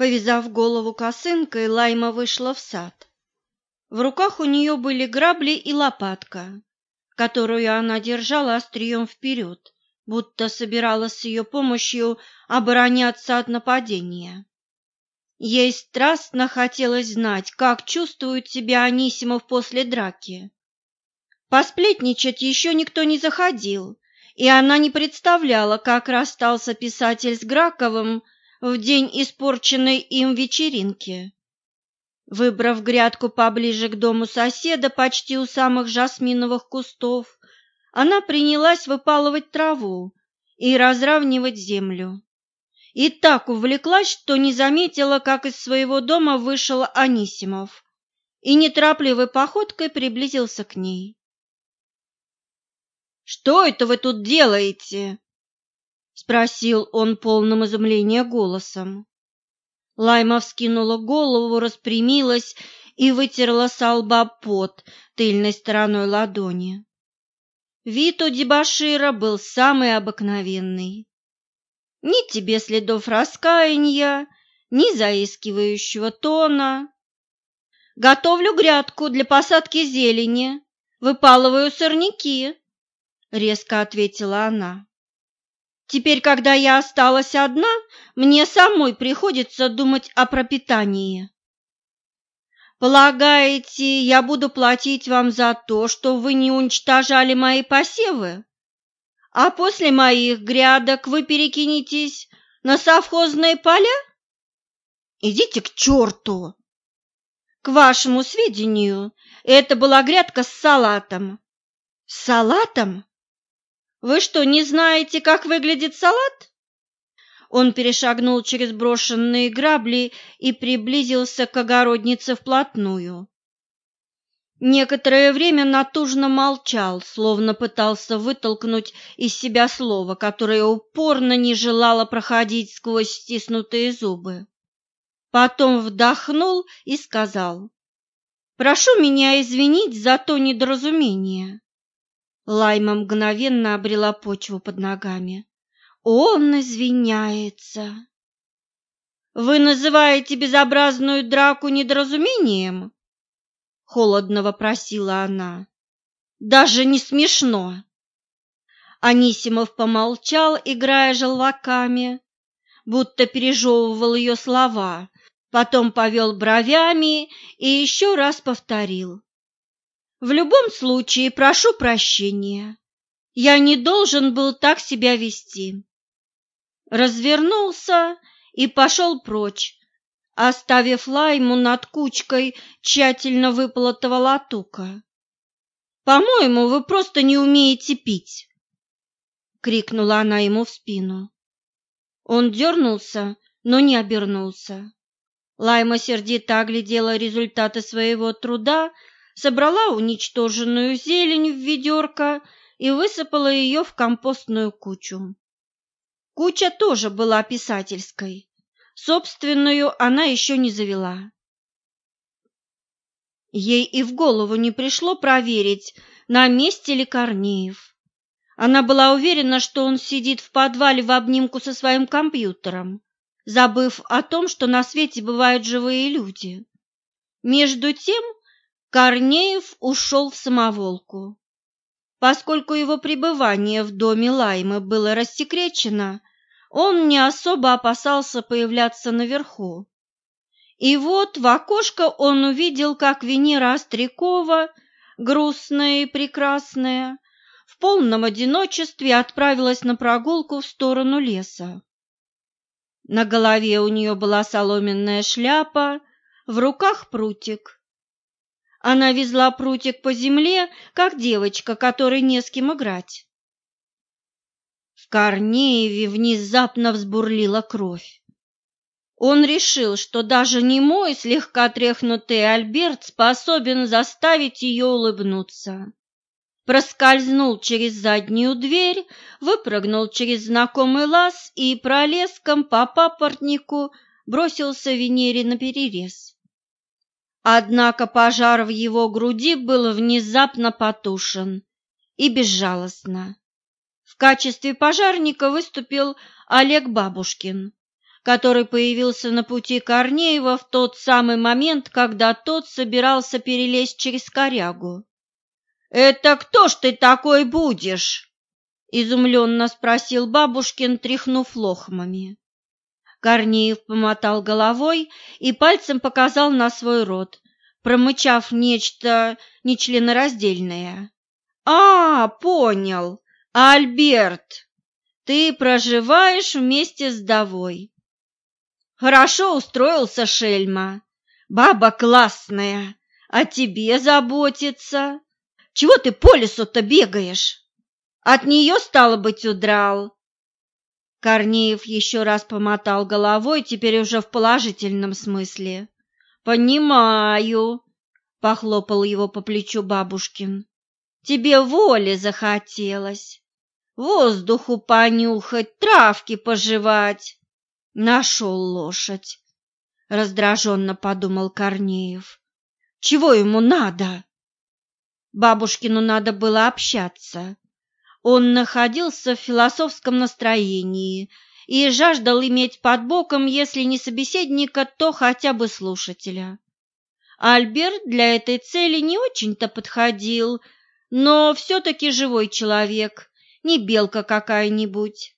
Повязав голову косынкой, Лайма вышла в сад. В руках у нее были грабли и лопатка, которую она держала острием вперед, будто собиралась с ее помощью обороняться от нападения. Ей страстно хотелось знать, как чувствует себя Анисимов после драки. Посплетничать еще никто не заходил, и она не представляла, как расстался писатель с Граковым в день испорченной им вечеринки. Выбрав грядку поближе к дому соседа, почти у самых жасминовых кустов, она принялась выпалывать траву и разравнивать землю. И так увлеклась, что не заметила, как из своего дома вышел Анисимов и неторопливой походкой приблизился к ней. «Что это вы тут делаете?» — спросил он полным изумления голосом. Лайма вскинула голову, распрямилась и вытерла со лба пот тыльной стороной ладони. Вид у дебошира был самый обыкновенный. Ни тебе следов раскаяния, ни заискивающего тона. Готовлю грядку для посадки зелени, выпалываю сорняки, — резко ответила она. Теперь, когда я осталась одна, мне самой приходится думать о пропитании. Полагаете, я буду платить вам за то, что вы не уничтожали мои посевы? А после моих грядок вы перекинетесь на совхозные поля? Идите к черту! К вашему сведению, это была грядка с салатом. С салатом? Вы что, не знаете, как выглядит салат? Он перешагнул через брошенные грабли и приблизился к огороднице вплотную. Некоторое время натужно молчал, словно пытался вытолкнуть из себя слово, которое упорно не желало проходить сквозь стиснутые зубы. Потом вдохнул и сказал, «Прошу меня извинить за то недоразумение. Лайма мгновенно обрела почву под ногами. Он извиняется. Вы называете безобразную драку недоразумением? Холодно вопросила она. Даже не смешно. Анисимов помолчал, играя желваками, будто пережевывал ее слова, потом повел бровями и еще раз повторил. В любом случае, прошу прощения. Я не должен был так себя вести. Развернулся и пошел прочь, оставив Лайму над кучкой тщательно выполотого латука. «По-моему, вы просто не умеете пить!» — крикнула она ему в спину. Он дернулся, но не обернулся. Лайма сердито оглядела результаты своего труда собрала уничтоженную зелень в ведерко и высыпала ее в компостную кучу. Куча тоже была писательской. Собственную она еще не завела. Ей и в голову не пришло проверить, на месте ли Корнеев. Она была уверена, что он сидит в подвале в обнимку со своим компьютером, забыв о том, что на свете бывают живые люди. Между тем Корнеев ушел в самоволку. Поскольку его пребывание в доме Лаймы было рассекречено, он не особо опасался появляться наверху. И вот в окошко он увидел, как Венера Острякова, грустная и прекрасная, в полном одиночестве отправилась на прогулку в сторону леса. На голове у нее была соломенная шляпа, в руках прутик. Она везла прутик по земле, как девочка, которой не с кем играть. В Корнееве внезапно взбурлила кровь. Он решил, что даже не мой слегка тряхнутый Альберт способен заставить ее улыбнуться. Проскользнул через заднюю дверь, выпрыгнул через знакомый лаз и пролеском по папоротнику бросился Венере на перерез. Однако пожар в его груди был внезапно потушен и безжалостно. В качестве пожарника выступил Олег Бабушкин, который появился на пути Корнеева в тот самый момент, когда тот собирался перелезть через корягу. «Это кто ж ты такой будешь?» — изумленно спросил бабушкин, тряхнув лохмами. Корнеев помотал головой и пальцем показал на свой рот, промычав нечто нечленораздельное. «А, понял! Альберт, ты проживаешь вместе с Довой. Хорошо устроился Шельма. Баба классная, о тебе заботится. Чего ты по лесу-то бегаешь? От нее, стало быть, удрал. Корнеев еще раз помотал головой, теперь уже в положительном смысле. «Понимаю», — похлопал его по плечу бабушкин. «Тебе воли захотелось, воздуху понюхать, травки пожевать. Нашел лошадь, раздраженно подумал Корнеев. Чего ему надо? Бабушкину надо было общаться. Он находился в философском настроении и жаждал иметь под боком, если не собеседника, то хотя бы слушателя. Альберт для этой цели не очень-то подходил, но все-таки живой человек, не белка какая-нибудь.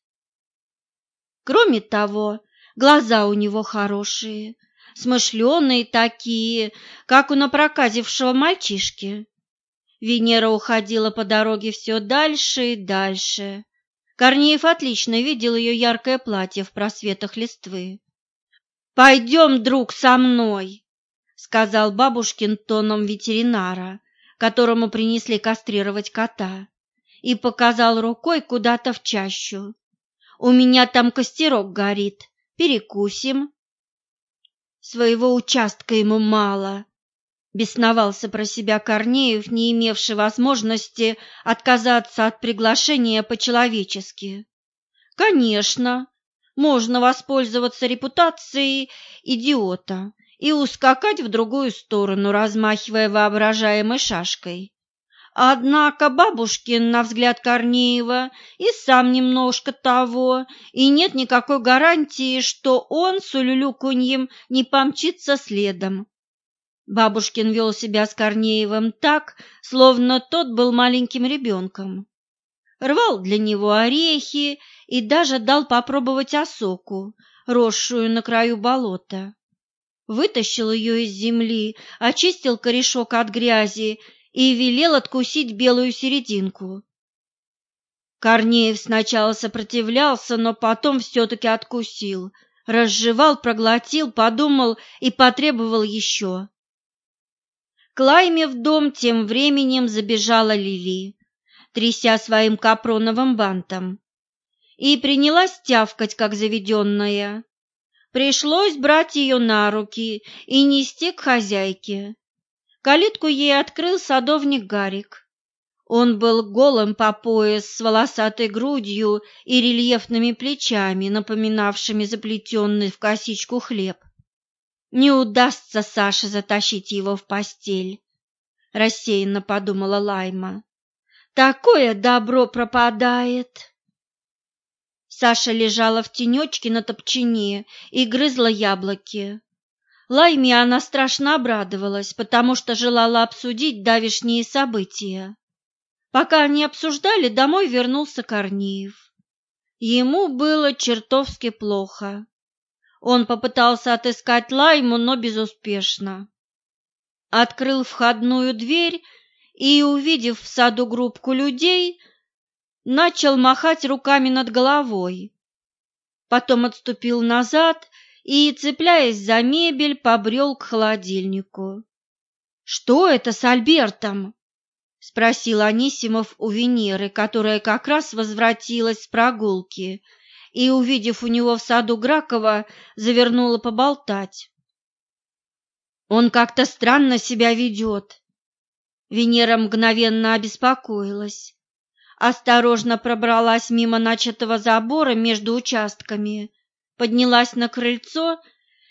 Кроме того, глаза у него хорошие, смышленые такие, как у напроказившего мальчишки. Венера уходила по дороге все дальше и дальше. Корнеев отлично видел ее яркое платье в просветах листвы. «Пойдем, друг, со мной!» — сказал бабушкин тоном ветеринара, которому принесли кастрировать кота, и показал рукой куда-то в чащу. У меня там костерок горит. Перекусим. Своего участка ему мало. Бесновался про себя Корнеев, не имевший возможности отказаться от приглашения по-человечески. Конечно, можно воспользоваться репутацией идиота и ускакать в другую сторону, размахивая воображаемой шашкой. Однако бабушкин, на взгляд Корнеева, и сам немножко того, и нет никакой гарантии, что он с улюлюканьем не помчится следом. Бабушкин вел себя с Корнеевым так, словно тот был маленьким ребенком. Рвал для него орехи и даже дал попробовать осоку, росшую на краю болота. Вытащил ее из земли, очистил корешок от грязи и велел откусить белую серединку. Корнеев сначала сопротивлялся, но потом все-таки откусил, разжевал, проглотил, подумал и потребовал еще. К Лайме в дом тем временем забежала Лили, тряся своим капроновым бантом, и принялась тявкать, как заведенная. Пришлось брать ее на руки и нести к хозяйке. Калитку ей открыл садовник Гарик. Он был голым по пояс с волосатой грудью и рельефными плечами, напоминавшими заплетенный в косичку хлеб. Не удастся Саше затащить его в постель, рассеянно подумала Лайма. Такое добро пропадает. Саша лежала в тенечке на топчине и грызла яблоки. Лайме она страшно обрадовалась, потому что желала обсудить давешние события. Пока они обсуждали, домой вернулся Корнеев. Ему было чертовски плохо. Он попытался отыскать Лайму, но безуспешно. Открыл входную дверь и, увидев в саду группку людей, начал махать руками над головой. Потом отступил назад и, цепляясь за мебель, побрел к холодильнику. «Что это с Альбертом?» — спросил Анисимов у Венеры, которая как раз возвратилась с прогулки и, увидев у него в саду Гракова, завернула поболтать. «Он как-то странно себя ведет». Венера мгновенно обеспокоилась. Осторожно пробралась мимо начатого забора между участками поднялась на крыльцо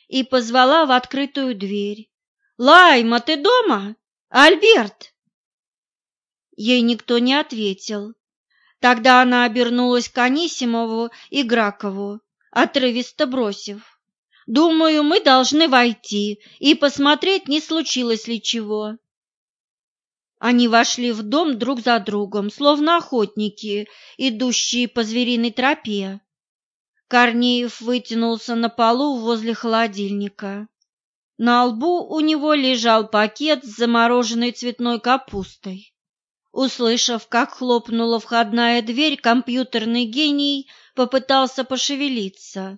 и позвала в открытую дверь. «Лайма, ты дома? Альберт!» Ей никто не ответил. Тогда она обернулась к Анисимову и Гракову. отрывисто бросив. «Думаю, мы должны войти и посмотреть, не случилось ли чего». Они вошли в дом друг за другом, словно охотники, идущие по звериной тропе. Корнеев вытянулся на полу возле холодильника. На лбу у него лежал пакет с замороженной цветной капустой. Услышав, как хлопнула входная дверь, компьютерный гений попытался пошевелиться,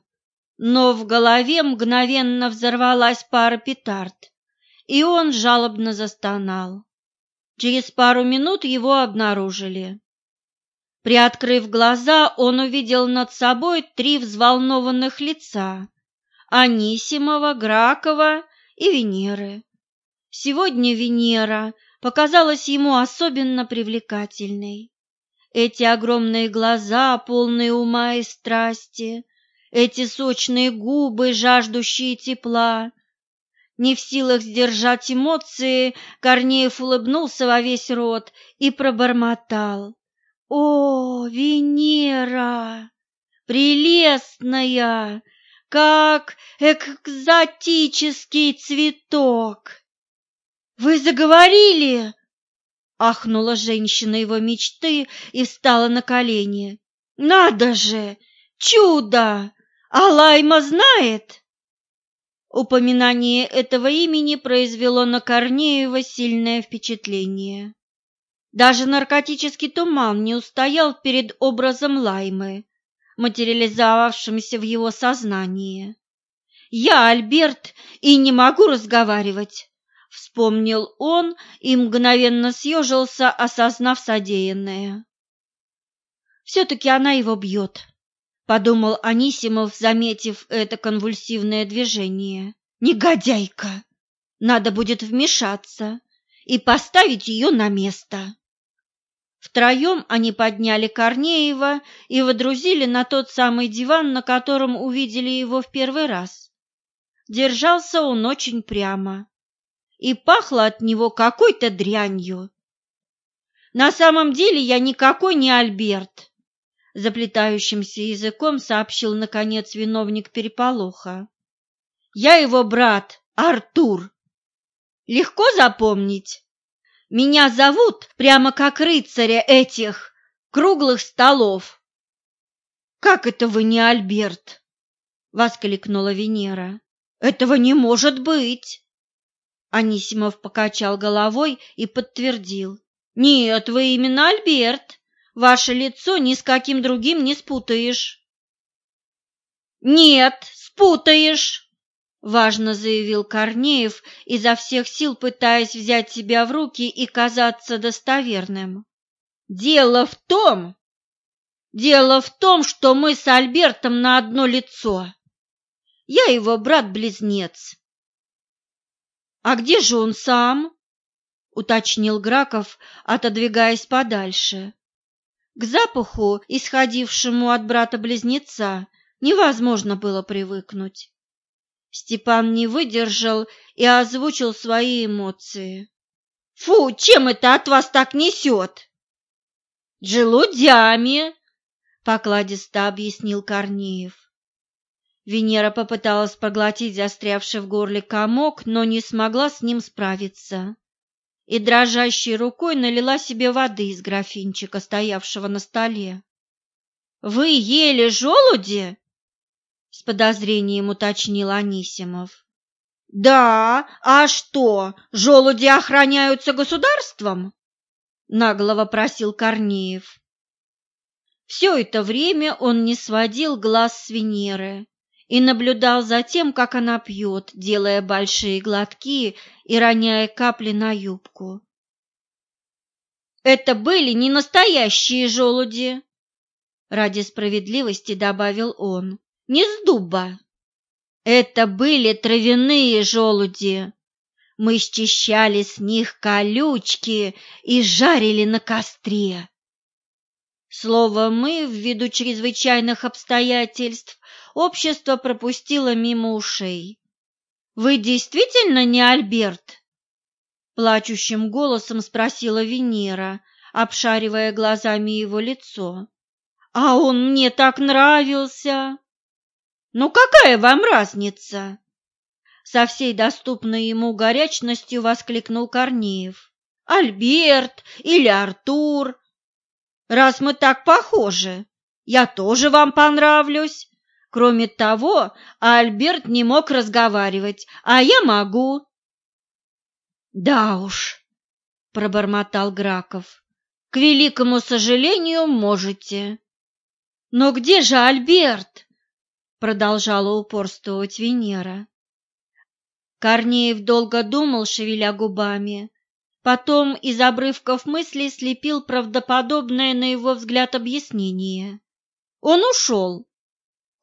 но в голове мгновенно взорвалась пара петард, и он жалобно застонал. Через пару минут его обнаружили. Приоткрыв глаза, он увидел над собой три взволнованных лица – Анисимова, Гракова и Венеры. Сегодня Венера показалась ему особенно привлекательной. Эти огромные глаза, полные ума и страсти, эти сочные губы, жаждущие тепла, не в силах сдержать эмоции, Корнеев улыбнулся во весь рот и пробормотал. «О, Венера! Прелестная! Как экзотический цветок!» «Вы заговорили!» — ахнула женщина его мечты и встала на колени. «Надо же! Чудо! А Лайма знает?» Упоминание этого имени произвело на Корнеева сильное впечатление. Даже наркотический туман не устоял перед образом Лаймы, материализовавшимся в его сознании. «Я Альберт и не могу разговаривать», — вспомнил он и мгновенно съежился, осознав содеянное. «Все-таки она его бьет», — подумал Анисимов, заметив это конвульсивное движение. «Негодяйка! Надо будет вмешаться и поставить ее на место». Втроем они подняли Корнеева и водрузили на тот самый диван, на котором увидели его в первый раз. Держался он очень прямо, и пахло от него какой-то дрянью. «На самом деле я никакой не Альберт», заплетающимся языком сообщил, наконец, виновник переполоха. «Я его брат, Артур. Легко запомнить? Меня зовут прямо как рыцаря этих круглых столов». «Как это вы не Альберт?» — воскликнула Венера. «Этого не может быть!» Анисимов покачал головой и подтвердил. «Нет, вы именно Альберт. Ваше лицо ни с каким другим не спутаешь. Нет, спутаешь, важно заявил Корнеев, изо всех сил пытаясь взять себя в руки и казаться достоверным. Дело в том, дело в том, что мы с Альбертом на одно лицо. Я его брат-близнец. А где же он сам? уточнил Граков, отодвигаясь подальше. К запаху, исходившему от брата-близнеца, невозможно было привыкнуть. Степан не выдержал и озвучил свои эмоции. «Фу, чем это от вас так несет?» «Желудями», — покладисто объяснил Корнеев. Венера попыталась проглотить застрявший в горле комок, но не смогла с ним справиться и дрожащей рукой налила себе воды из графинчика, стоявшего на столе. «Вы ели желуди?» — с подозрением уточнил Анисимов. «Да, а что, желуди охраняются государством?» — нагло вопросил Корнеев. Все это время он не сводил глаз с Венеры, и наблюдал за тем, как она пьет, делая большие глотки и роняя капли на юбку. «Это были не настоящие желуди!» Ради справедливости добавил он. «Не с дуба!» «Это были травяные желуди!» Мы счищали с них колючки и жарили на костре. Слово «мы» ввиду чрезвычайных обстоятельств общество пропустило мимо ушей. «Вы действительно не Альберт?» Плачущим голосом спросила Венера, обшаривая глазами его лицо. «А он мне так нравился!» «Ну какая вам разница?» Со всей доступной ему горячностью воскликнул Корнеев. «Альберт или Артур? Раз мы так похожи, я тоже вам понравлюсь. Кроме того, Альберт не мог разговаривать, а я могу». «Да уж», — пробормотал Граков, — «к великому сожалению, можете». «Но где же Альберт?» — продолжала упорствовать Венера. Корнеев долго думал, шевеля губами. Потом из обрывков мыслей слепил правдоподобное, на его взгляд, объяснение. Он ушел.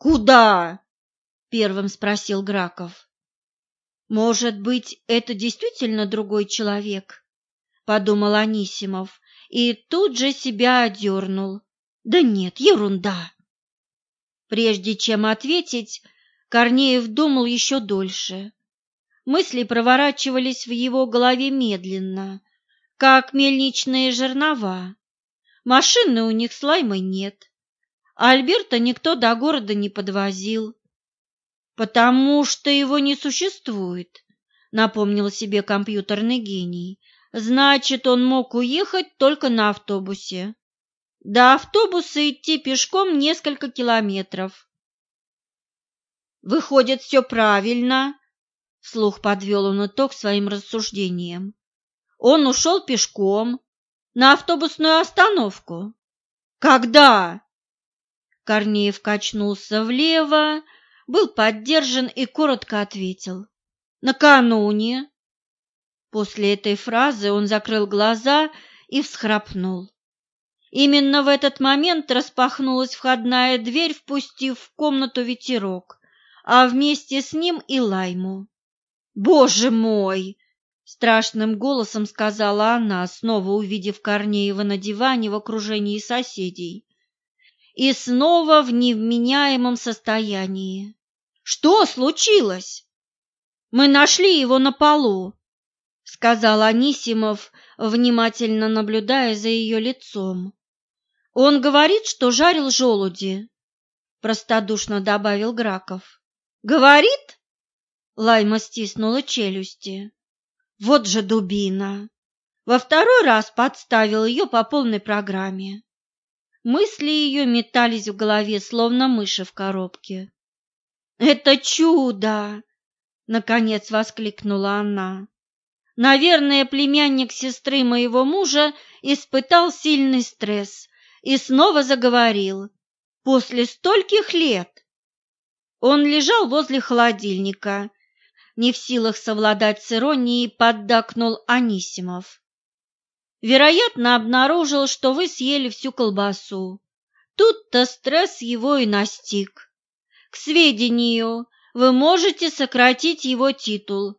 «Куда?» — первым спросил Граков. «Может быть, это действительно другой человек?» — подумал Анисимов и тут же себя одернул. «Да нет, ерунда!» Прежде чем ответить, Корнеев думал еще дольше. Мысли проворачивались в его голове медленно, как мельничные жернова. Машины у них с Лаймой нет. А Альберта никто до города не подвозил. «Потому что его не существует», — напомнил себе компьютерный гений. «Значит, он мог уехать только на автобусе. До автобуса идти пешком несколько километров». «Выходит, все правильно», Вслух подвел он итог своим рассуждениям. Он ушел пешком на автобусную остановку. Когда? Корнеев качнулся влево, был поддержан и коротко ответил. Накануне. После этой фразы он закрыл глаза и всхрапнул. Именно в этот момент распахнулась входная дверь, впустив в комнату ветерок, а вместе с ним и Лайму. «Боже мой!» — страшным голосом сказала она, снова увидев Корнеева на диване в окружении соседей. И снова в невменяемом состоянии. «Что случилось?» «Мы нашли его на полу», — сказал Анисимов, внимательно наблюдая за ее лицом. «Он говорит, что жарил желуди», — простодушно добавил Граков. «Говорит?» Лайма стиснула челюсти. Вот же дубина! Во второй раз подставил ее по полной программе. Мысли ее метались в голове, словно мыши в коробке. «Это чудо!» — наконец воскликнула она. «Наверное, племянник сестры моего мужа испытал сильный стресс и снова заговорил. После стольких лет!» Он лежал возле холодильника не в силах совладать с иронией, поддакнул Анисимов. Вероятно, обнаружил, что вы съели всю колбасу. Тут-то стресс его и настиг. К сведению, вы можете сократить его титул.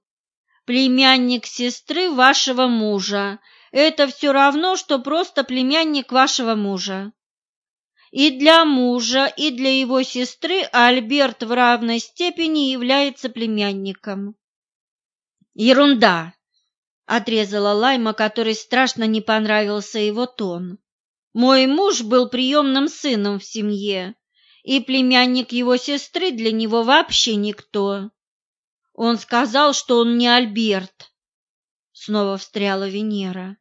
Племянник сестры вашего мужа – это все равно, что просто племянник вашего мужа. И для мужа, и для его сестры Альберт в равной степени является племянником. Ерунда, отрезала Лайма, которой страшно не понравился его тон. Мой муж был приемным сыном в семье, и племянник его сестры для него вообще никто. Он сказал, что он не Альберт. Снова встряла Венера.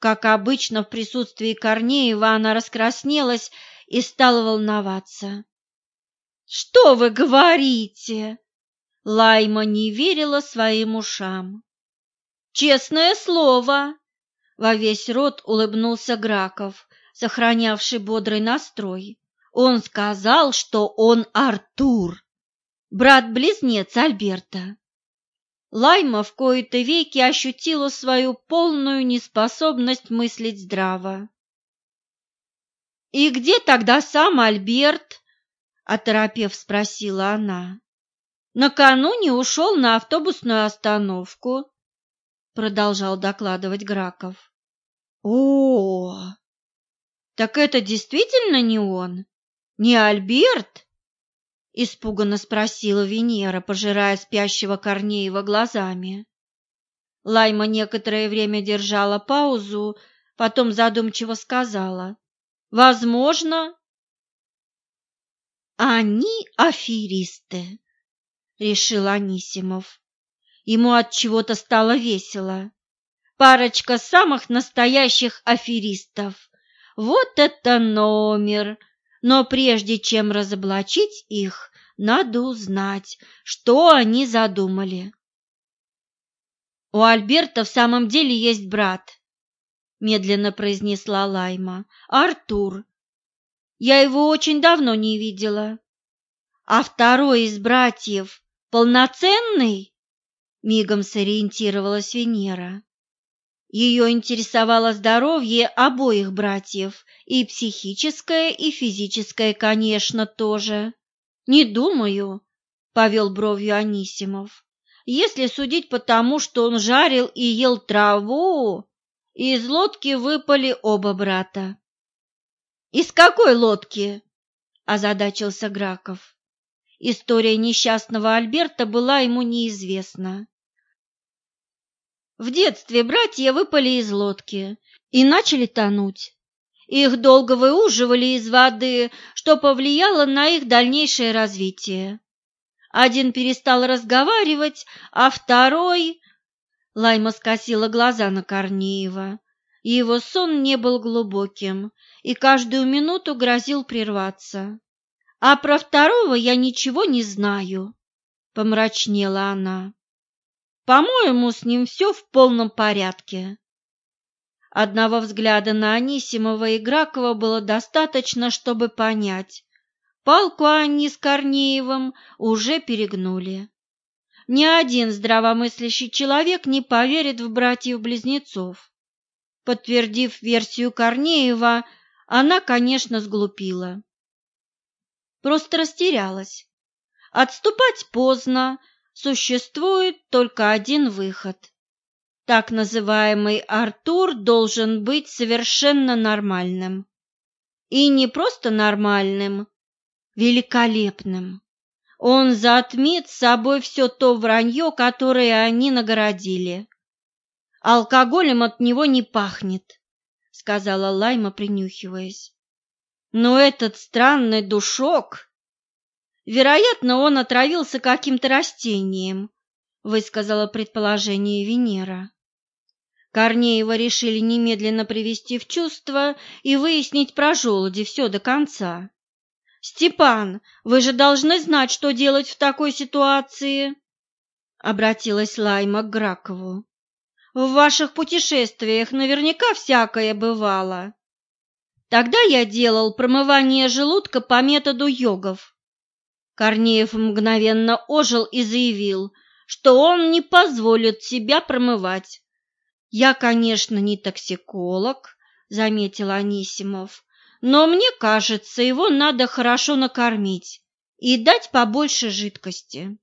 Как обычно, в присутствии Корнеева она раскраснелась и стала волноваться. «Что вы говорите?» Лайма не верила своим ушам. «Честное слово!» — во весь рот улыбнулся Граков, сохранявший бодрый настрой. «Он сказал, что он Артур, брат-близнец Альберта». Лайма в кои-то веки ощутила свою полную неспособность мыслить здраво. «И где тогда сам Альберт?» – оторопев спросила она. «Накануне ушел на автобусную остановку», – продолжал докладывать Граков. «О, так это действительно не он? Не Альберт?» – испуганно спросила Венера, пожирая спящего Корнеева глазами. Лайма некоторое время держала паузу, потом задумчиво сказала. Возможно. Они аферисты, решил Анисимов. Ему от чего-то стало весело. Парочка самых настоящих аферистов. Вот это номер! Но прежде чем разоблачить их, надо узнать, что они задумали. У Альберта в самом деле есть брат, медленно произнесла Лайма. Артур. Я его очень давно не видела. А второй из братьев полноценный? Мигом сориентировалась Венера. Ее интересовало здоровье обоих братьев, и психическое, и физическое, конечно, тоже. Не думаю, повел бровью Анисимов. Если судить по тому, что он жарил и ел траву, из лодки выпали оба брата. «Из какой лодки?» – озадачился Граков. История несчастного Альберта была ему неизвестна. В детстве братья выпали из лодки и начали тонуть. Их долго выуживали из воды, что повлияло на их дальнейшее развитие. Один перестал разговаривать, а второй... Лайма скосила глаза на Корнеева. Его сон не был глубоким и каждую минуту грозил прерваться. «А про второго я ничего не знаю», — помрачнела она. «По-моему, с ним все в полном порядке». Одного взгляда на Анисимова и Гракова было достаточно, чтобы понять. Палку они с Корнеевым уже перегнули. Ни один здравомыслящий человек не поверит в братьев-близнецов. Подтвердив версию Корнеева, она, конечно, сглупила. Просто растерялась. Отступать поздно, существует только один выход. Так называемый Артур должен быть совершенно нормальным. И не просто нормальным, великолепным. Он затмит собой все то вранье, которое они нагородили. Алкоголем от него не пахнет, сказала Лайма, принюхиваясь. Но этот странный душок... Вероятно, он отравился каким-то растением, высказала предположение Венера. Корнеева решили немедленно привести в чувство и выяснить про желуди все до конца. «Степан, вы же должны знать, что делать в такой ситуации!» Обратилась Лайма к Гракову. «В ваших путешествиях наверняка всякое бывало. Тогда я делал промывание желудка по методу йогов». Корнеев мгновенно ожил и заявил, что он не позволит себя промывать. «Я, конечно, не токсиколог», — заметил Анисимов, «но мне кажется, его надо хорошо накормить и дать побольше жидкости».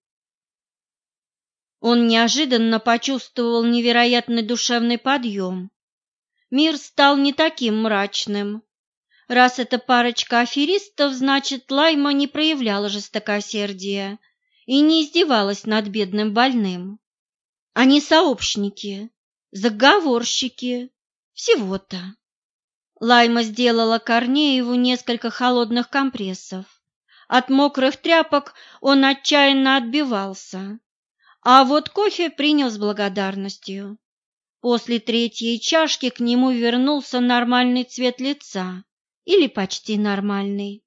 Он неожиданно почувствовал невероятный душевный подъем. Мир стал не таким мрачным. Раз эта парочка аферистов, значит, Лайма не проявляла жестокосердия и не издевалась над бедным больным. Они сообщники, заговорщики, всего-то. Лайма сделала Корнееву несколько холодных компрессов. От мокрых тряпок он отчаянно отбивался, а вот кофе принял с благодарностью. После третьей чашки к нему вернулся нормальный цвет лица, или почти нормальный.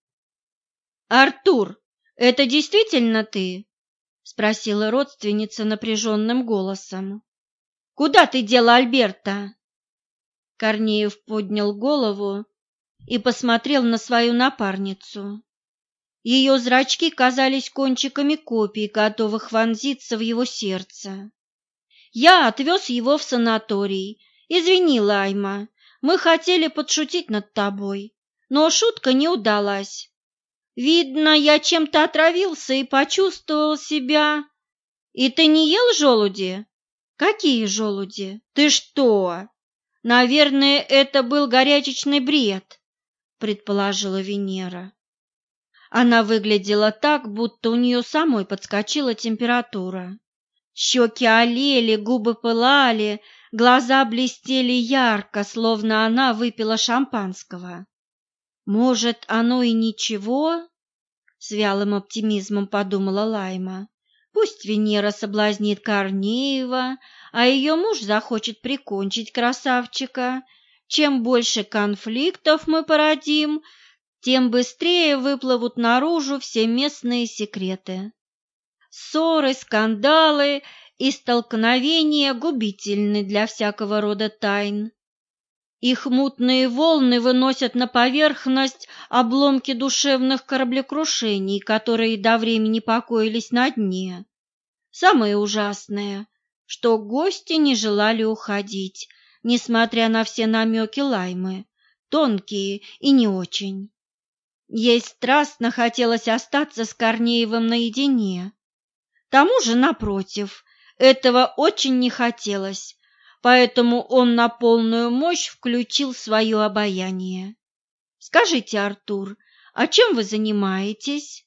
«Артур, это действительно ты?» — спросила родственница напряженным голосом. «Куда ты дела Альберта?» Корнеев поднял голову и посмотрел на свою напарницу. Ее зрачки казались кончиками копий, готовых вонзиться в его сердце. «Я отвез его в санаторий. Извини, Лайма, мы хотели подшутить над тобой, но шутка не удалась. Видно, я чем-то отравился и почувствовал себя... И ты не ел желуди? Какие желуди? Ты что? Наверное, это был горячечный бред, предположила Венера. Она выглядела так, будто у нее самой подскочила температура. Щеки олели, губы пылали, глаза блестели ярко, словно она выпила шампанского. Может, оно и ничего? с вялым оптимизмом подумала Лайма. Пусть Венера соблазнит Корнеева, а ее муж захочет прикончить красавчика. Чем больше конфликтов мы породим, тем быстрее выплывут наружу все местные секреты. Ссоры, скандалы и столкновения губительны для всякого рода тайн. Их мутные волны выносят на поверхность обломки душевных кораблекрушений, которые до времени покоились на дне. Самое ужасное, что гости не желали уходить, несмотря на все намеки Лаймы, тонкие и не очень. Ей страстно хотелось остаться с Корнеевым наедине. Тому же, напротив, этого очень не хотелось, поэтому он на полную мощь включил свое обаяние. «Скажите, Артур, а чем вы занимаетесь?»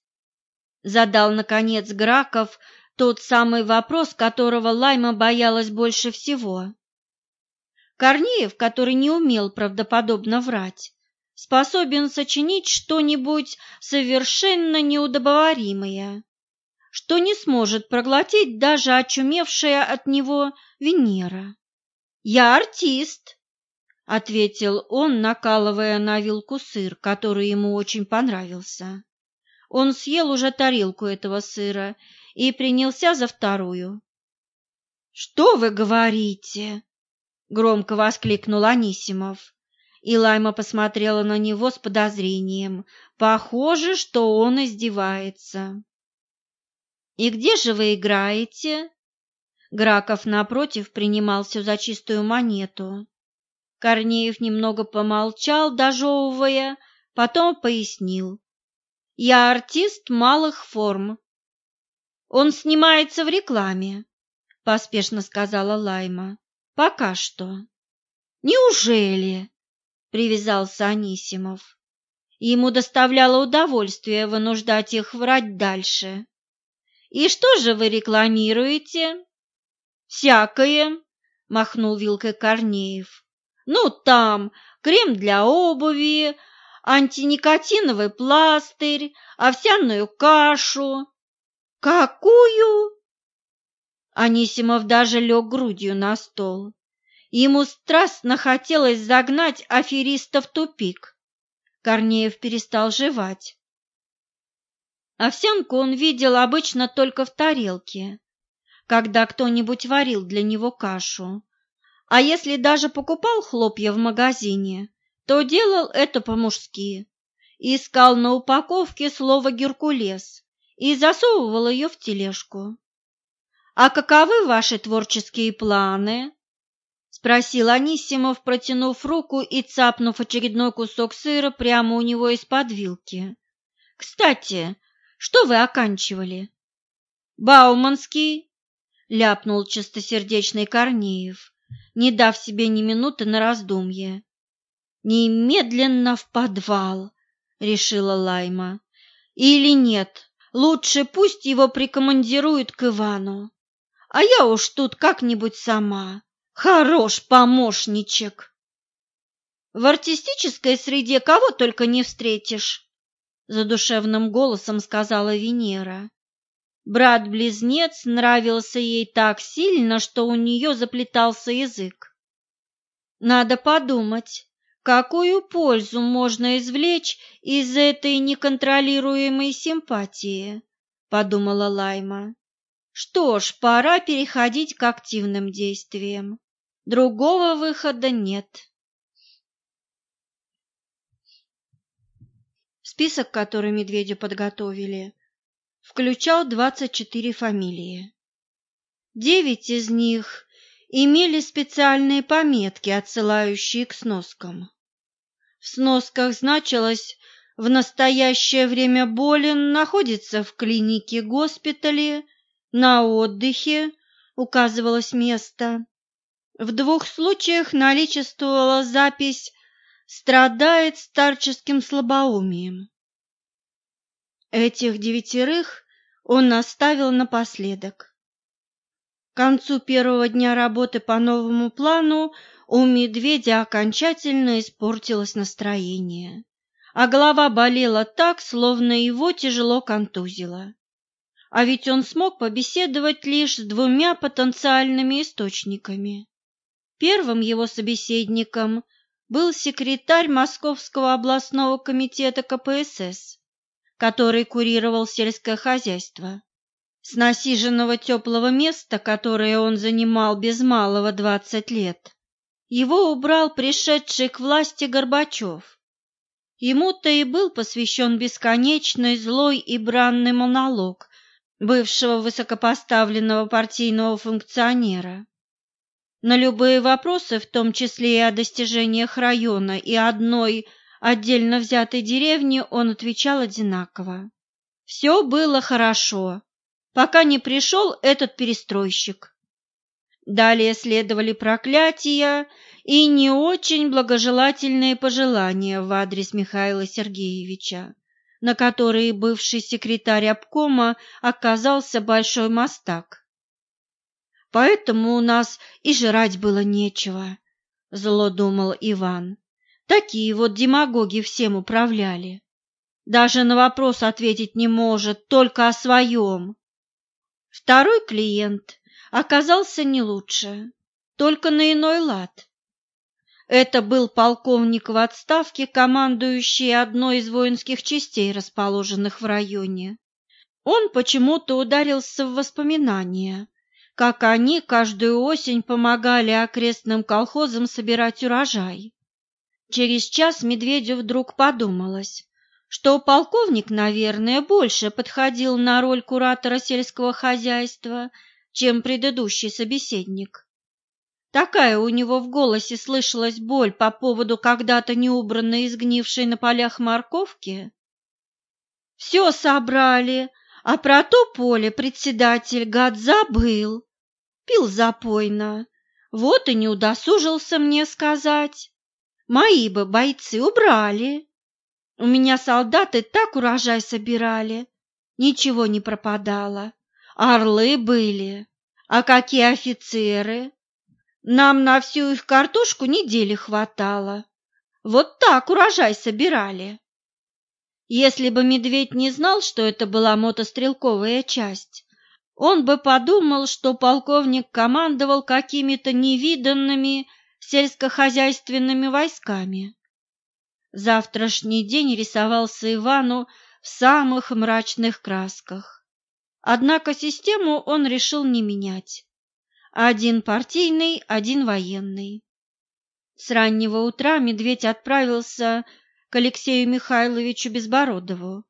Задал, наконец, Граков тот самый вопрос, которого Лайма боялась больше всего. Корнеев, который не умел правдоподобно врать, способен сочинить что-нибудь совершенно неудобоваримое, что не сможет проглотить даже очумевшая от него Венера. «Я артист», — ответил он, накалывая на вилку сыр, который ему очень понравился. Он съел уже тарелку этого сыра и принялся за вторую. «Что вы говорите?» — громко воскликнул Анисимов. И Лайма посмотрела на него с подозрением. Похоже, что он издевается. «И где же вы играете?» Граков, напротив, принимал все за чистую монету. Корнеев немного помолчал, дожевывая, потом пояснил. «Я артист малых форм». «Он снимается в рекламе», — поспешно сказала Лайма. «Пока что». «Неужели?» — привязался Анисимов. Ему доставляло удовольствие вынуждать их врать дальше. «И что же вы рекламируете?» «Всякое», — махнул вилкой Корнеев. «Ну, там крем для обуви, антиникотиновый пластырь, овсяную кашу». «Какую?» Анисимов даже лег грудью на стол. Ему страстно хотелось загнать афериста в тупик. Корнеев перестал жевать. Овсянку он видел обычно только в тарелке, когда кто-нибудь варил для него кашу. А если даже покупал хлопья в магазине, то делал это по-мужски. Искал на упаковке слово «Геркулес» и засовывал ее в тележку. «А каковы ваши творческие планы?» — спросил Анисимов, протянув руку и цапнув очередной кусок сыра прямо у него из-под вилки. «Кстати, что вы оканчивали?» «Бауманский ляпнул чистосердечный Корнеев, не дав себе ни минуты на раздумье. «Немедленно в подвал!» — решила Лайма. «Или нет, лучше пусть его прикомандируют к Ивану, а я уж тут как-нибудь сама. Хорош помощничек!» «В артистической среде кого только не встретишь!» — задушевным голосом сказала Венера. Брат-близнец нравился ей так сильно, что у нее заплетался язык. Надо подумать, какую пользу можно извлечь из этой неконтролируемой симпатии, подумала Лайма. Что ж, пора переходить к активным действиям. Другого выхода нет. Список, который медведю подготовили, включал 24 фамилии. Девять из них имели специальные пометки, отсылающие к сноскам. В сносках значилось «в настоящее время болен, находится в клинике госпитале, на отдыхе», указывалось место. В двух случаях наличествовала запись «страдает старческим слабоумием». Этих девятерых он оставил напоследок. К концу первого дня работы по новому плану у медведя окончательно испортилось настроение. а голова болела так, словно его тяжело контузило. А ведь он смог побеседовать лишь с двумя потенциальными источниками. Первым его собеседником был секретарь Московского областного комитета КПСС, который курировал сельское хозяйство. С насиженного теплого места, которое он занимал без малого двадцать лет, его убрал пришедший к власти Горбачев. Ему-то и был посвящен бесконечный злой и бранный монолог бывшего высокопоставленного партийного функционера. На любые вопросы, в том числе и о достижениях района и одной отдельно взятой деревни, он отвечал одинаково. Все было хорошо, пока не пришел этот перестройщик. Далее следовали проклятия и не очень благожелательные пожелания в адрес Михаила Сергеевича, на которые бывший секретарь обкома оказался большой мастак. Поэтому у нас и жрать было нечего, зло думал Иван. Такие вот демагоги всем управляли. Даже на вопрос ответить не может, только о своем. Второй клиент оказался не лучше, только на иной лад. Это был полковник в отставке, командующий одной из воинских частей, расположенных в районе. Он почему-то ударился в воспоминания как они каждую осень помогали окрестным колхозам собирать урожай. Через час Медведю вдруг подумалось, что полковник, наверное, больше подходил на роль куратора сельского хозяйства, чем предыдущий собеседник. Такая у него в голосе слышалась боль по поводу когда-то неубранной и сгнившей на полях морковки. «Все собрали, а про то поле председатель гад забыл пил запойно, вот и не удосужился мне сказать. Мои бы бойцы убрали. У меня солдаты так урожай собирали, ничего не пропадало. Орлы были. А какие офицеры? Нам на всю их картошку недели хватало. Вот так урожай собирали. Если бы медведь не знал, что это была мотострелковая часть, он бы подумал, что полковник командовал какими-то невиданными сельскохозяйственными войсками. Завтрашний день рисовался Ивану в самых мрачных красках. Однако систему он решил не менять. Один партийный, один военный. С раннего утра медведь отправился к Алексею Михайловичу Безбородову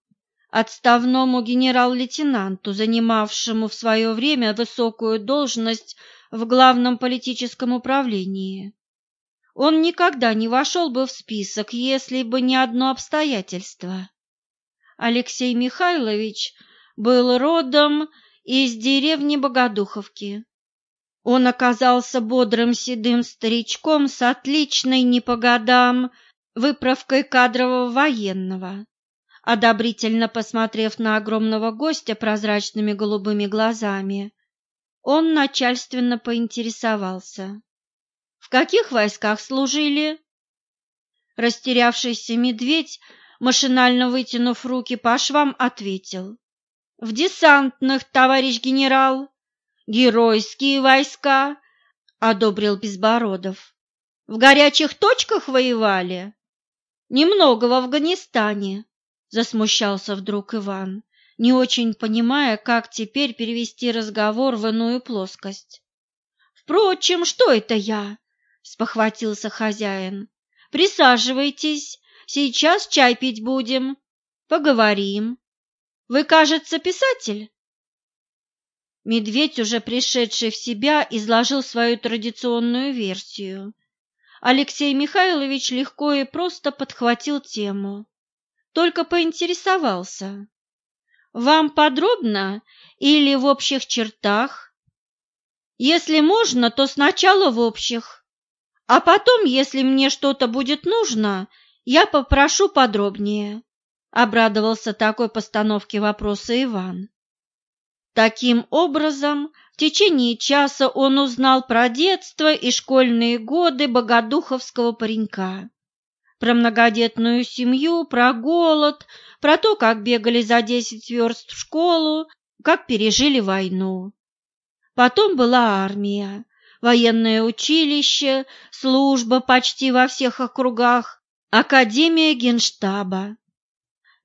отставному генерал-лейтенанту, занимавшему в свое время высокую должность в главном политическом управлении. Он никогда не вошел бы в список, если бы не одно обстоятельство. Алексей Михайлович был родом из деревни Богодуховки. Он оказался бодрым седым старичком с отличной не по годам выправкой кадрового военного одобрительно посмотрев на огромного гостя прозрачными голубыми глазами, он начальственно поинтересовался. «В каких войсках служили?» Растерявшийся медведь, машинально вытянув руки по швам, ответил. «В десантных, товарищ генерал! Геройские войска!» — одобрил Безбородов. «В горячих точках воевали?» «Немного в Афганистане», засмущался вдруг Иван, не очень понимая, как теперь перевести разговор в иную плоскость. Впрочем, что это я? Спохватился хозяин. Присаживайтесь, сейчас чай пить будем. Поговорим. Вы, кажется, писатель? Медведь, уже пришедший в себя, изложил свою традиционную версию. Алексей Михайлович легко и просто подхватил тему только поинтересовался. Вам подробно или в общих чертах? Если можно, то сначала в общих, а потом, если мне что-то будет нужно, я попрошу подробнее, обрадовался такой постановке вопроса Иван. Таким образом, в течение часа он узнал про детство и школьные годы богодуховского паренька про многодетную семью, про голод, про то, как бегали за десять верст в школу, как пережили войну. Потом была армия, военное училище, служба почти во всех округах, академия генштаба.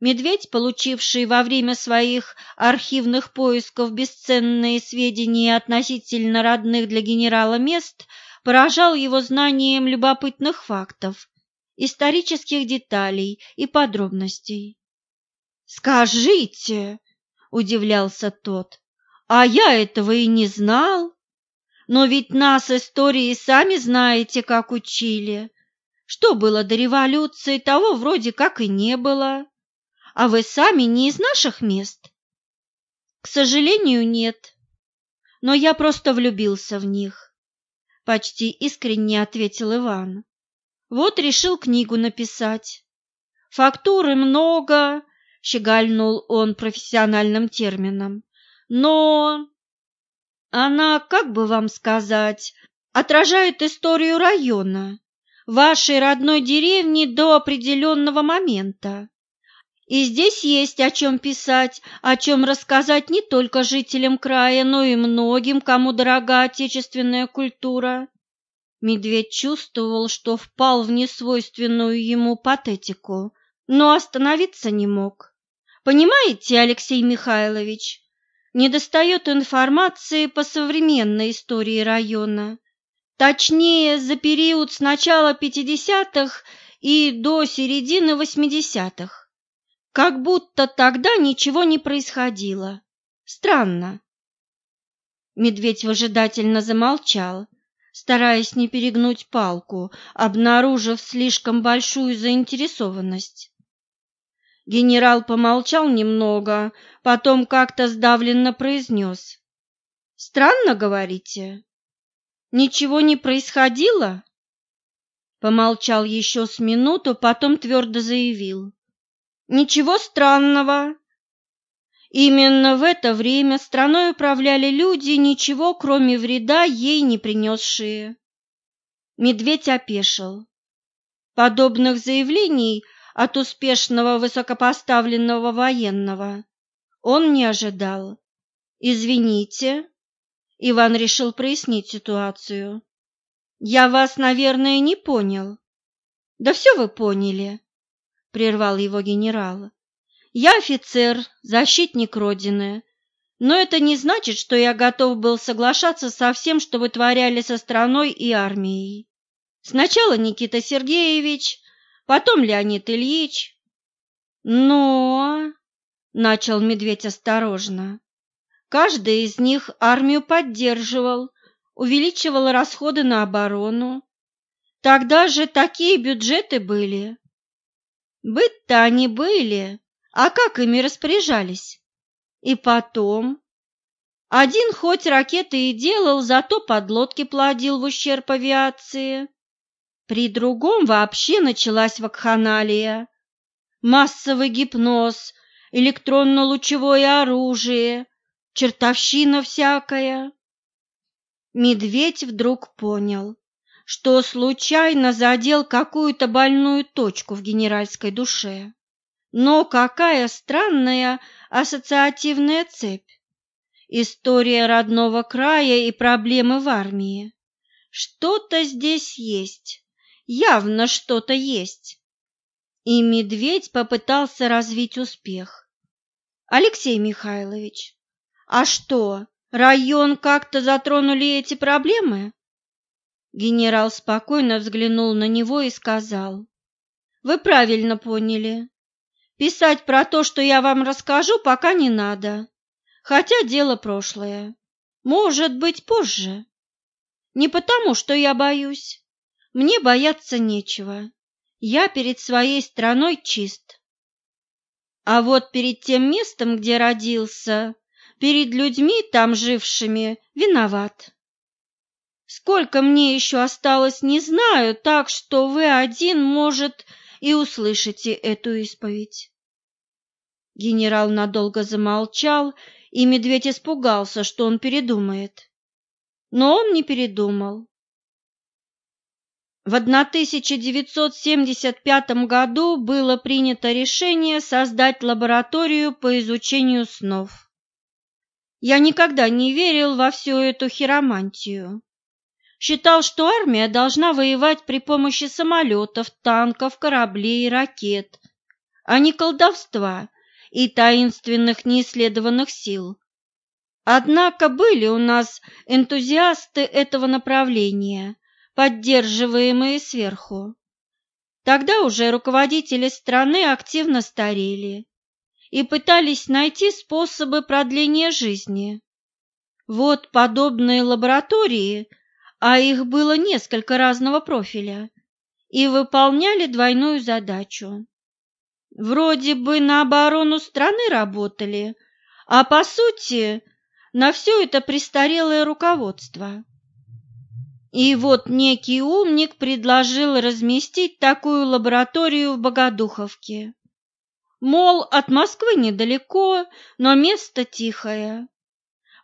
Медведь, получивший во время своих архивных поисков бесценные сведения относительно родных для генерала мест, поражал его знанием любопытных фактов, исторических деталей и подробностей. «Скажите!» — удивлялся тот. «А я этого и не знал. Но ведь нас истории сами знаете, как учили. Что было до революции, того вроде как и не было. А вы сами не из наших мест? К сожалению, нет. Но я просто влюбился в них. Почти искренне ответил Иван. Вот решил книгу написать. Фактуры много, щегольнул он профессиональным термином. Но она, как бы вам сказать, отражает историю района, вашей родной деревни до определенного момента. И здесь есть о чем писать, о чем рассказать не только жителям края, но и многим, кому дорога отечественная культура. Медведь чувствовал, что впал в несвойственную ему патетику, но остановиться не мог. Понимаете, Алексей Михайлович, недостает информации по современной истории района. Точнее, за период с начала 50-х и до середины 80-х. Как будто тогда ничего не происходило. Странно. Медведь выжидательно замолчал, стараясь не перегнуть палку, обнаружив слишком большую заинтересованность. Генерал помолчал немного, потом как-то сдавленно произнес. «Странно, говорите? Ничего не происходило?» Помолчал еще с минуту, потом твердо заявил. Ничего странного. Именно в это время страной управляли люди, ничего, кроме вреда, ей не принесшие. Медведь опешил. Подобных заявлений от успешного высокопоставленного военного он не ожидал. «Извините», — Иван решил прояснить ситуацию. «Я вас, наверное, не понял». «Да все вы поняли прервал его генерал. Я офицер, защитник Родины, но это не значит, что я готов был соглашаться со всем, что вытворяли со страной и армией. Сначала Никита Сергеевич, потом Леонид Ильич. Но, начал Медведь осторожно, каждый из них армию поддерживал, увеличивал расходы на оборону. Тогда же такие бюджеты были. Быть-то они были, а как ими распоряжались? И потом... Один хоть ракеты и делал, зато подлодки плодил в ущерб авиации. При другом вообще началась вакханалия. Массовый гипноз, электронно-лучевое оружие, чертовщина всякая. Медведь вдруг понял, что случайно задел какую-то больную точку в генеральской душе. Но какая странная ассоциативная цепь. История родного края и проблемы в армии. Что-то здесь есть, явно что-то есть. И медведь попытался развить успех. Алексей Михайлович, а что, район как-то затронули эти проблемы? Генерал спокойно взглянул на него и сказал, «Вы правильно поняли. Писать про то, что я вам расскажу, пока не надо, хотя дело прошлое. Может быть, позже. Не потому, что я боюсь. Мне бояться нечего. Я перед своей страной чист. А вот перед тем местом, где родился, перед людьми, там жившими, виноват. Сколько мне еще осталось, не знаю, так что вы один, может, и услышите эту исповедь. Генерал надолго замолчал, и медведь испугался, что он передумает. Но он не передумал. В 1975 году было принято решение создать лабораторию по изучению снов. Я никогда не верил во всю эту хиромантию. Считал, что армия должна воевать при помощи самолетов, танков, кораблей и ракет, а не колдовства и таинственных неисследованных сил. Однако были у нас энтузиасты этого направления – поддерживаемые сверху. Тогда уже руководители страны активно старели и пытались найти способы продления жизни. Вот подобные лаборатории, а их было несколько разного профиля, и выполняли двойную задачу. Вроде бы на оборону страны работали, а по сути на все это престарелое руководство. И вот некий умник предложил разместить такую лабораторию в Богодуховке. Мол, от Москвы недалеко, но место тихое.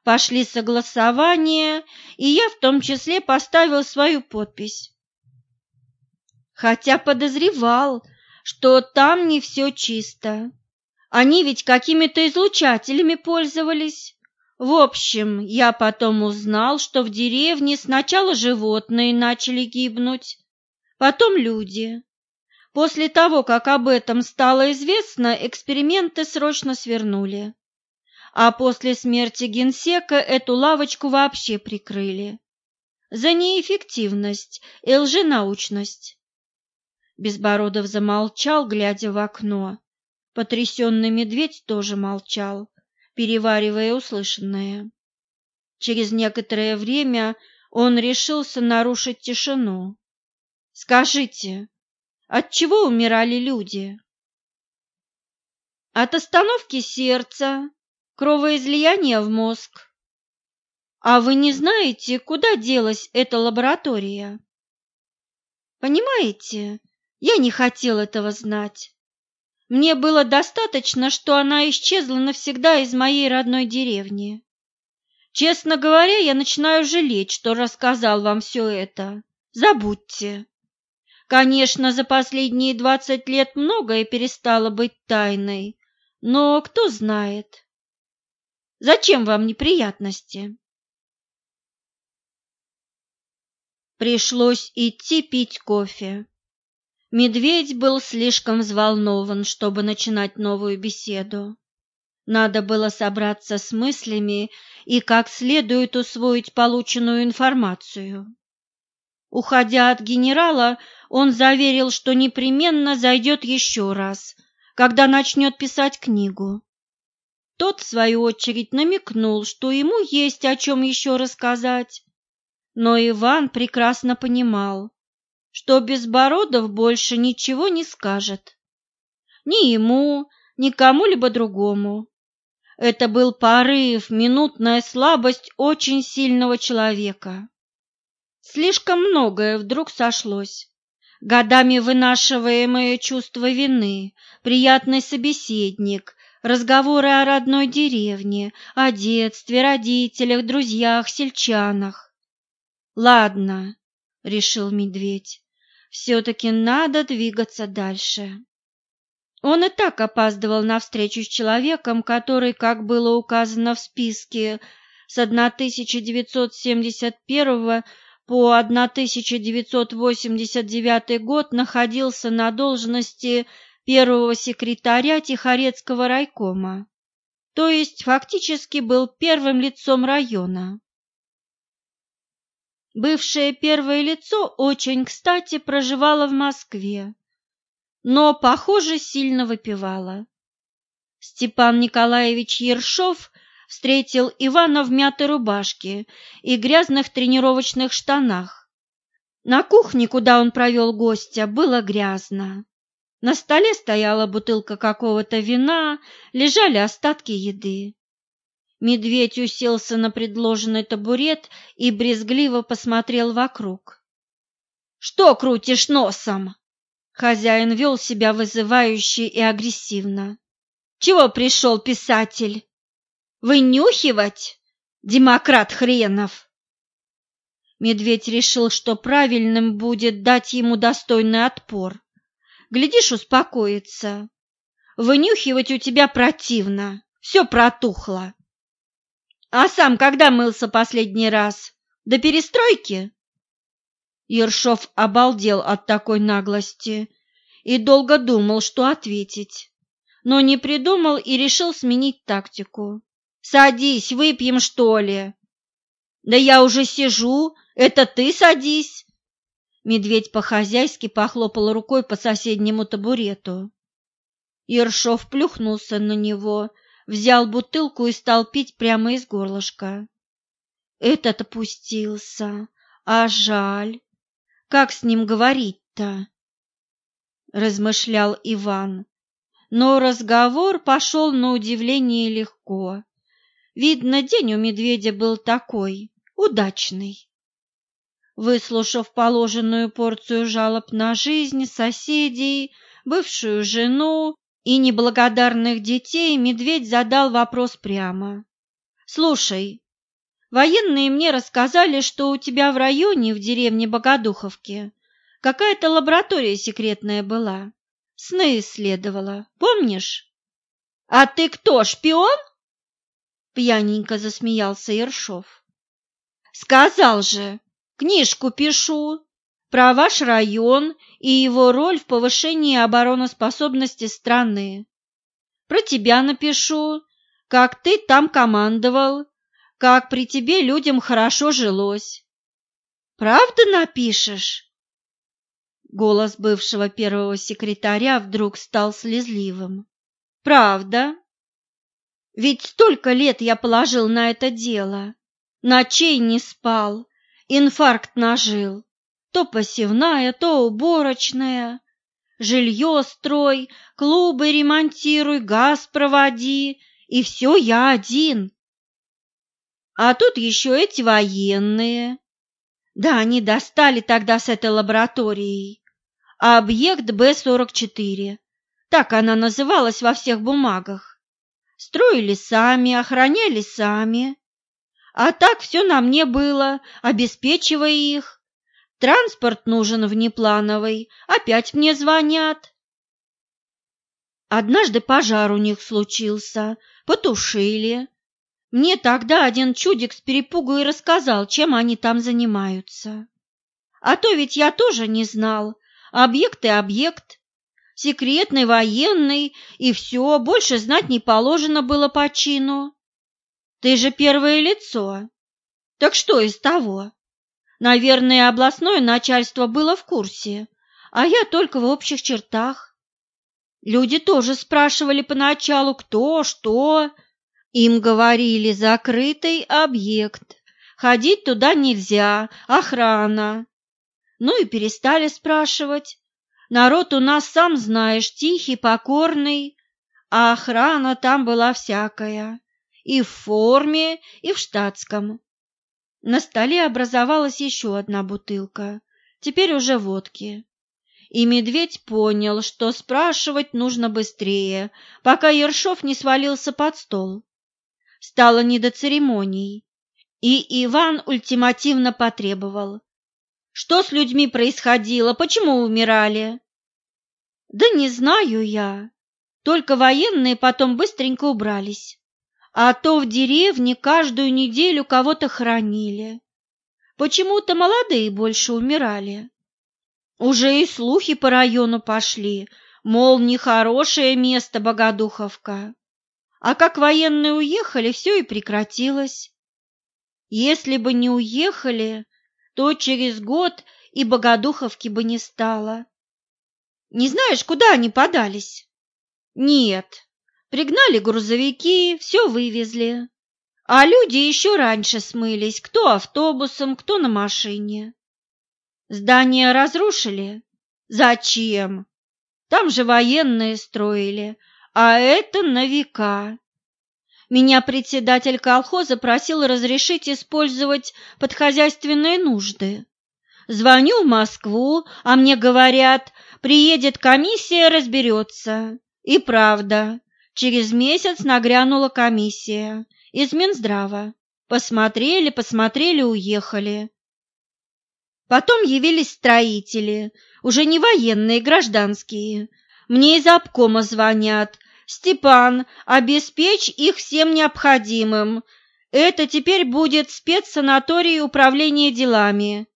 Пошли согласования, и я в том числе поставил свою подпись. Хотя подозревал, что там не все чисто. Они ведь какими-то излучателями пользовались. В общем, я потом узнал, что в деревне сначала животные начали гибнуть, потом люди. После того, как об этом стало известно, эксперименты срочно свернули. А после смерти генсека эту лавочку вообще прикрыли. За неэффективность и лженаучность. Безбородов замолчал, глядя в окно. Потрясенный медведь тоже молчал переваривая услышанное. Через некоторое время он решился нарушить тишину. «Скажите, от чего умирали люди?» «От остановки сердца, кровоизлияния в мозг. А вы не знаете, куда делась эта лаборатория?» «Понимаете, я не хотел этого знать. Мне было достаточно, что она исчезла навсегда из моей родной деревни. Честно говоря, я начинаю жалеть, что рассказал вам все это. Забудьте. Конечно, за последние двадцать лет многое перестало быть тайной, но кто знает. Зачем вам неприятности? Пришлось идти пить кофе. Медведь был слишком взволнован, чтобы начинать новую беседу. Надо было собраться с мыслями и как следует усвоить полученную информацию. Уходя от генерала, он заверил, что непременно зайдет еще раз, когда начнет писать книгу. Тот, в свою очередь, намекнул, что ему есть о чем еще рассказать. Но Иван прекрасно понимал, что Безбородов больше ничего не скажет. Ни ему, ни кому-либо другому. Это был порыв, минутная слабость очень сильного человека. Слишком многое вдруг сошлось. Годами вынашиваемое чувство вины, приятный собеседник, разговоры о родной деревне, о детстве, родителях, друзьях, сельчанах. Ладно, — решил медведь. «Все-таки надо двигаться дальше». Он и так опаздывал на встречу с человеком, который, как было указано в списке, с 1971 по 1989 год находился на должности первого секретаря Тихорецкого райкома, то есть фактически был первым лицом района. Бывшее первое лицо очень кстати проживало в Москве, но, похоже, сильно выпивало. Степан Николаевич Ершов встретил Ивана в мятой рубашке и грязных тренировочных штанах. На кухне, куда он провел гостя, было грязно. На столе стояла бутылка какого-то вина, лежали остатки еды. Медведь уселся на предложенный табурет и брезгливо посмотрел вокруг. «Что крутишь носом?» Хозяин вел себя вызывающе и агрессивно. «Чего пришел писатель? Вынюхивать? Демократ хренов!» Медведь решил, что правильным будет дать ему достойный отпор. Глядишь, успокоится. Вынюхивать у тебя противно, все протухло. А сам когда мылся последний раз? До перестройки? Ершов обалдел от такой наглости и долго думал, что ответить, но не придумал и решил сменить тактику. «Садись, выпьем, что ли?» «Да я уже сижу, это ты садись!» Медведь по-хозяйски похлопал рукой по соседнему табурету. Ершов плюхнулся на него, взял бутылку и стал пить прямо из горлышка. Этот опустился, а жаль. Как с ним говорить-то? Размышлял Иван. Но разговор пошел на удивление легко. Видно, день у медведя был такой, удачный. Выслушав положенную порцию жалоб на жизнь соседей, бывшую жену и неблагодарных детей, медведь задал вопрос прямо. «Слушай, военные мне рассказали, что у тебя в районе, в деревне Богодуховке, какая-то лаборатория секретная была. Сны исследовала, помнишь?» «А ты кто, шпион?» Пьяненько засмеялся Ершов. «Сказал же, Книжку пишу про ваш район и его роль в повышении обороноспособности страны. Про тебя напишу, как ты там командовал, как при тебе людям хорошо жилось. Правда напишешь? Голос бывшего первого секретаря вдруг стал слезливым. Правда. Ведь столько лет я положил на это дело, ночей не спал, Инфаркт нажил. То посевная, то уборочная. Жилье строй, клубы ремонтируй, газ проводи, и все я один. А тут еще эти военные. Да, они достали тогда с этой лабораторией. Объект Б-44. Так она называлась во всех бумагах. Строили сами, охраняли сами. А так все на мне было, обеспечивая их. Транспорт нужен внеплановый, опять мне звонят. Однажды пожар у них случился, потушили. Мне тогда один чудик с перепугу и рассказал, чем они там занимаются. А то ведь я тоже не знал. Объект и объект. Секретный, военный, и все, больше знать не положено было по чину. Ты же первое лицо. Так что из того? Наверное, областное начальство было в курсе, а я только в общих чертах. Люди тоже спрашивали поначалу, кто, что. Им говорили закрытый объект. Ходить туда нельзя, охрана. Ну и перестали спрашивать. Народ у нас, сам знаешь, тихий, покорный, а охрана там была всякая и в форме, и в штатском. На столе образовалась еще одна бутылка, теперь уже водки. И медведь понял, что спрашивать нужно быстрее, пока Ершов не свалился под стол. Стало не до церемоний, и Иван ультимативно потребовал. Что с людьми происходило, почему умирали? Да не знаю я, только военные потом быстренько убрались а то в деревне каждую неделю кого-то хоронили. Почему-то молодые больше умирали. Уже и слухи по району пошли, мол, нехорошее место Богодуховка. А как военные уехали, все и прекратилось. Если бы не уехали, то через год и Богодуховки бы не стало. Не знаешь, куда они подались? Нет, Пригнали грузовики, все вывезли. А люди еще раньше смылись, кто автобусом, кто на машине. Здание разрушили? Зачем? Там же военные строили, а это на века. Меня председатель колхоза просил разрешить использовать под хозяйственные нужды. Звоню в Москву, а мне говорят, приедет комиссия, разберется. И правда, Через месяц нагрянула комиссия из Минздрава. Посмотрели, посмотрели, уехали. Потом явились строители, уже не военные, гражданские. Мне из обкома звонят. Степан, обеспечь их всем необходимым. Это теперь будет спецсанаторий управления делами.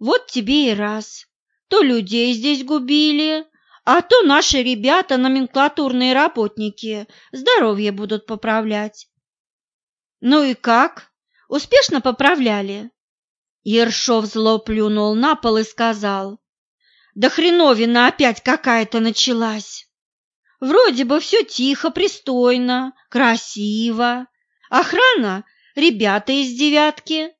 Вот тебе и раз. То людей здесь губили, а то наши ребята, номенклатурные работники, здоровье будут поправлять. Ну и как? Успешно поправляли? Ершов зло плюнул на пол и сказал. Да хреновина опять какая-то началась. Вроде бы все тихо, пристойно, красиво. Охрана — ребята из девятки.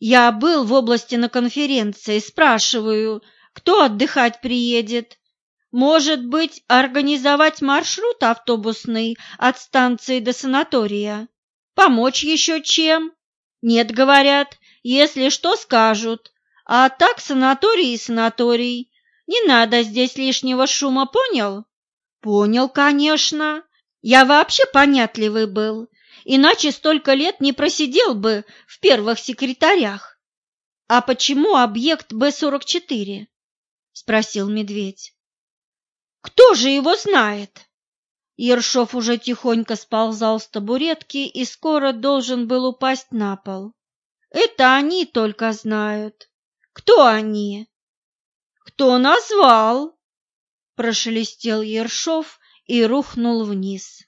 Я был в области на конференции, спрашиваю, кто отдыхать приедет. Может быть, организовать маршрут автобусный от станции до санатория? Помочь еще чем? Нет, говорят, если что, скажут. А так санаторий и санаторий. Не надо здесь лишнего шума, понял? Понял, конечно. Я вообще понятливый был, иначе столько лет не просидел бы в первых секретарях. А почему объект Б-44? Спросил медведь. Кто же его знает? Ершов уже тихонько сползал с табуретки и скоро должен был упасть на пол. Это они только знают. Кто они? Кто назвал? Прошелестел Ершов и рухнул вниз.